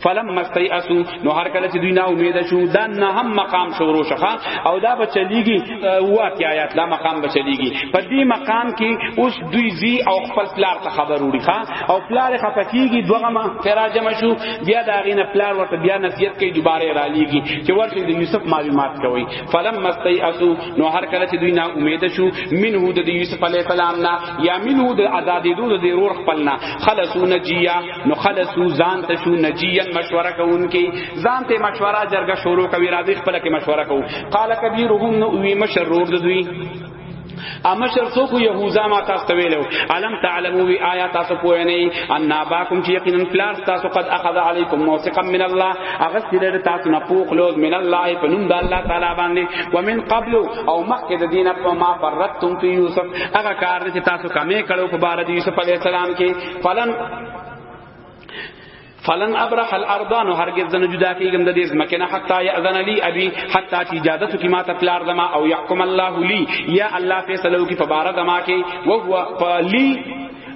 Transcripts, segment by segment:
فلم مستیئسو نو هر کله چې دوی نا امید شو دا نه هم مقام شروع شخه او دا بچلیږي هوا کې آیات دا مقام بچلیږي په دې مقام کې اوس دوی زی او خپل پلار ته خبر وړي ښا او پلار خپکیږي دوغه ما تراجم شو بیا دا غینه پلار ورته بیا نصیحت کوي دوباره را لیږي چې ورته د یوسف معلومات کوي فلم مستیئسو نو هر کله چې دوی نا امید شو منه د یوسف علی السلام نه یا منه د آزادې دوه د رور خپلنا خلصو نجیا نو خلصو ځان ته شو نجیان مشوره کوونکی ځان ته مشوره جرګه شروع کوي راځي خپل کې مشوره کوو قال کبیرهم نو وی مشرور دوی اما شر سو کو یهوزا ما تاسو ویلو علم تعلمو وی آیا تاسو پوه نه ان اباکم چې یقینا پلار تاسو قد اخذ علیکم موثقا من الله هغه سره تاسو نه پوخ لوز من الله په نوم د الله تعالی باندې ومن قبل او مخکې د دینه ما فرتم فی یوسف هغه کار چې تاسو کمې کړو په بار د یوسف علی السلام کې فلن فلن ابرح الارض نو هرگز زنه جدا کیږم د دې زمکه نه حتا یاذن لی ابي حتا چې اجازه تو کی ما ته پلار زما او يحكم الله لی یا الله فیصله کی فبار زما کی او هو لی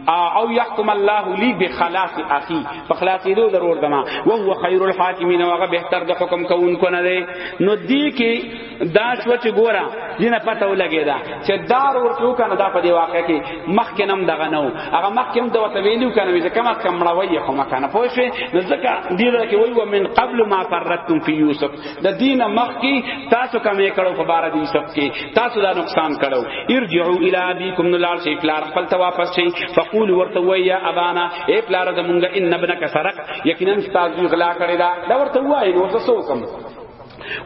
او يحكم الله لي بخلاص اخي فخلاص دې ضرور دما وهو خير الحاكمين وغه بهتر د حکم کوونکو نه دی نو دی کې دا شو چې ګورا دینه پته ولګی دا چې دار ورته وکنه دا په دی واقع کې مخکې نم دغه نو هغه مخکې هم دا ته ویلو کنه چې کم از کم مړوي خو مکانه پوه شي نو ځکه دی دا کې وای و من قبل ما فرتم فی یوسف د دینه مخکې تاسو کمې کړو په بار د یوسف کې تاسو دا نقصان کړو ارجعوا الی ابیکم نو لار شي پلار خپل ته واپس شي فقول ورته وای یا ابانا اے پلار د مونږه ان ابنک سرق یقینا تاسو غلا کړی دا دا ورته وای نو تاسو کوم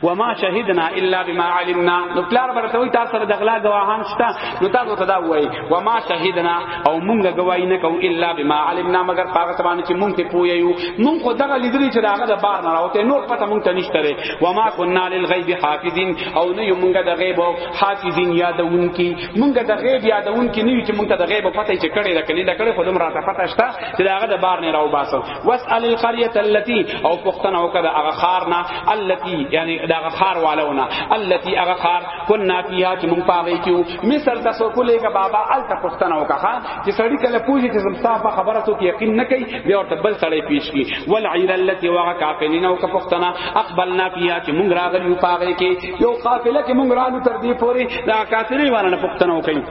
وما شهدنا الا بما علمنا نو پلار برته وي تاسو سره د غلا گواهان شته نو تاسو ته دا وایي وما شهدنا او مونږه گواہی نه کوو الا بما علمنا مگر پاک سبحانه چې مونږ ته پوي یو مونږ خو دغه لیدلی چې داغه د بار نه راوته نور پته مونږ ته نشته لري وما كنا للغيب حافظين او نه مونږه د غیب حافظین یادون کی مونږه د غیب یادون کی نه چې مونږ ته د غیب پته چې کړي دا کړي دا کړي خودم راته پته شته چې داغه د بار نه راو باسو واسال القريه التي او پختنه وکړه هغه خار نه التي یعنی دا خار والونه التي هغه خار كنا فيها چې مونږ پاوي کیو مصر تاسو کولې کا بابا ال ته پختنه وکړه چې سړی کله پوجي چې زمستا په خبره ته یقین نه کوي بیا ورته بل سړی پیش کی والعير التي وغه کافلین او کا پختنه اقبلنا فيها چې مونږ راغلی پاوي کې یو قافله کې مونږ رالو تر دې پوري دا کافلې ورنه پختنه وکړي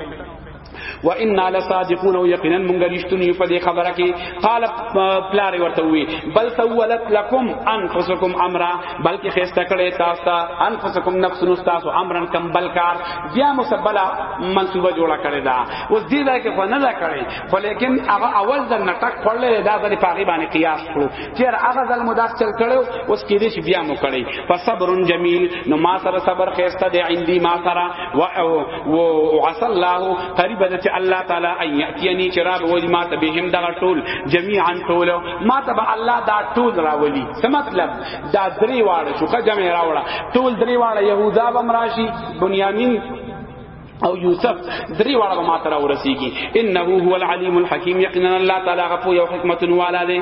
و انا لصادقون او یقینا مونږ رښتونی په دې خبره کې قال پلار ورته وی بل سولت لكم انفسكم امرا بلکې خسته کړي تاسو انفسكم نفس تاسو امرا کم بلکار بیا مسبلا منصوبه جوړه کړي دا اوس دې ځای کې خو نه دا کړي خو لیکن هغه اول د نټک خړلې دا د پاغي باندې قیاس کړو چې هغه ځل مداس چل کړو اوس کې دې بیا مو کړي فصبر جمیل نو ما سره صبر خسته دې عندي ما سره و عسى الله قریب ده چې الله تعالی ان یاتینی چې را ولی ما ته به هم دغه ټول جميعا ټول ما ته به الله دا ټول را ولی څه مطلب دا درې واړه شو که جمع راوړه ټول درې واړه يهوذا بمراشي بنیامین او یوسف دری واړه ما ترا ورسیږي انه هو العلیم الحکیم یقینا الله تعالی غفو یو حکمت والا دی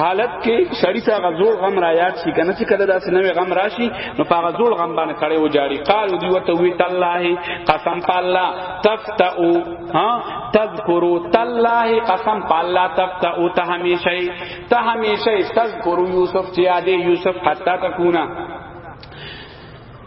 حالت کې سړی ته غزور غم را یاد شي کنه چې کله داسې نوې غم راشي نو په غزور غم باندې کړي و جاری قال دی وته وی تالله قسم پالا تفتو ها تذکرو تالله قسم پالا تفتو ته همیشه ته همیشه تذکرو یوسف چې یادې یوسف حتا تکونا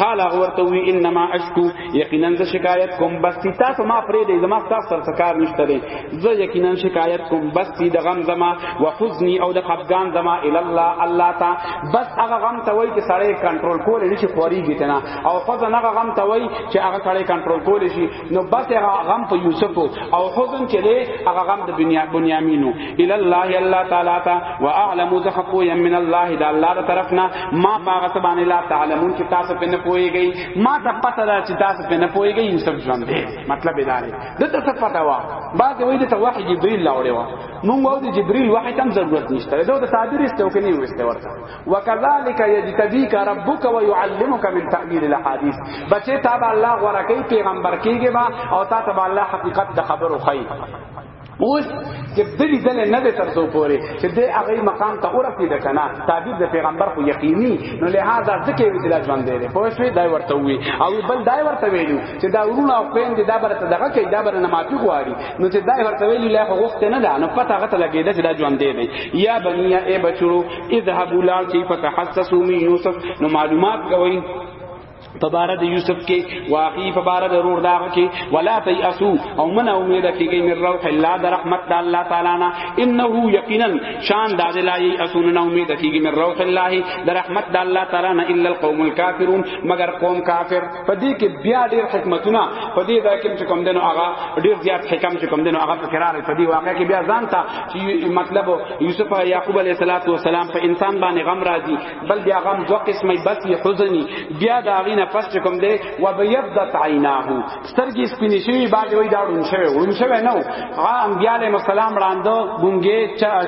قال اغورته وی انما اشکو یقینا ز شکایت کوم بس تی تاسو ما پرې دې زما تاسو سره کار نشته دې ز یقینا شکایت کوم بس تی د غم زما وحزنی او د خفقان زما ال الله الله تا بس هغه غم ته وای چې سړی کنټرول کول نشي خوريږي کنه او خو نه غم ته وای چې هغه سړی کنټرول کول شي نو بس هغه غم په یوسف او حزن چې دی هغه غم د بنیا بنیامینو الی الله الله تعالی تا واعلم زحقو یم من الله د الله تر طرفنا ما پاغه سبحان الله تعلمون چې تاسو په نه پويږئ ما ته پته ده چې تاسو په نه پويږئ یوسف ژوند دی مطلب دا دی د ته څه پته وا بعد وې د وحی جبرئیل لاوړې وا مونږ وو د جبرئیل وحی تم ضرورت نشته دا د تعبیر استو کې نه وسته ورته وکذالک یجتبیک ربک ویعلمک من تعبیر الاحادیث بچی تا به الله غوړه کوي پیغمبر کیږي با او تا ته به الله حقیقت د خبرو خی اوس چې د دې دل نه به تر څو پوري چې د هغه مقام ته اورفي د کنه تعبیر د پیغمبر خو یقیني نو لہذا ځکه وی چې لاجوان دی په شوي دای ورته وی او بل دای ورته ویلو چې دا ورونه او پین دي دا برته دغه کې دا برنه مافي غواړي نو چې دای ورته ویلو لا خو وخت نه ده نو پته غته لګیدا چې دا ژوند دی یا بنیا ای بچو اذهبوا لا شي فتحسسوا من يوسف نو معلومات کوي فبارد یوسف کې واقعي فبارد رور دا کې ولا تیاسو او من امید کېږي من روح الله در رحمت د الله تعالی نه انه یقینا شان داد لا یاسون نه امید کېږي من روح الله در رحمت د الله تعالی نه الا القوم الكافرون مگر قوم کافر په دې کې بیا ډېر حکمتونه په دې ځای کې چې کوم دنو هغه ډېر زیات حکم چې کوم دنو هغه په قرار په دې واقع کې بیا ځان ته چې مطلب یوسف او یعقوب علیه السلام په انسان باندې غم راځي بل بیا غم دوه قسمه بس یې حزنی بیا دا غینه پس چې کوم دې و بیضت عیناه سترګې سپینې شوی باندې وای دا ډون شوی ډون شوی نو هغه انبیاء علیه السلام وړاندو ګونګې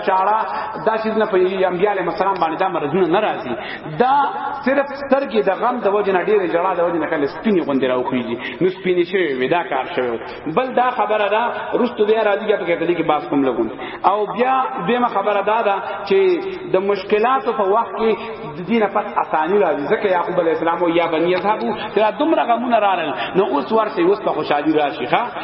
چاړه دا چې نه په انبیاء علیه السلام باندې دا مرزونه ناراضي دا صرف سترګې د غم د وجنه ډېر جړا د وجنه کله سپینې غوندې راوخیږي نو سپینې شوی وي دا کار شوی بل دا خبره ده رستو بیا راځي چې په دې کې باس کوم لګون او بیا دیمه خبره دا ده چې د مشکلاتو په وخت کې د دینه پس اسانی راځي ځکه یعقوب علی السلام او یا بنی یذهبوا تر دومره غمونه رارل نو اوس ورسې اوس په خوشحالي راشي ښا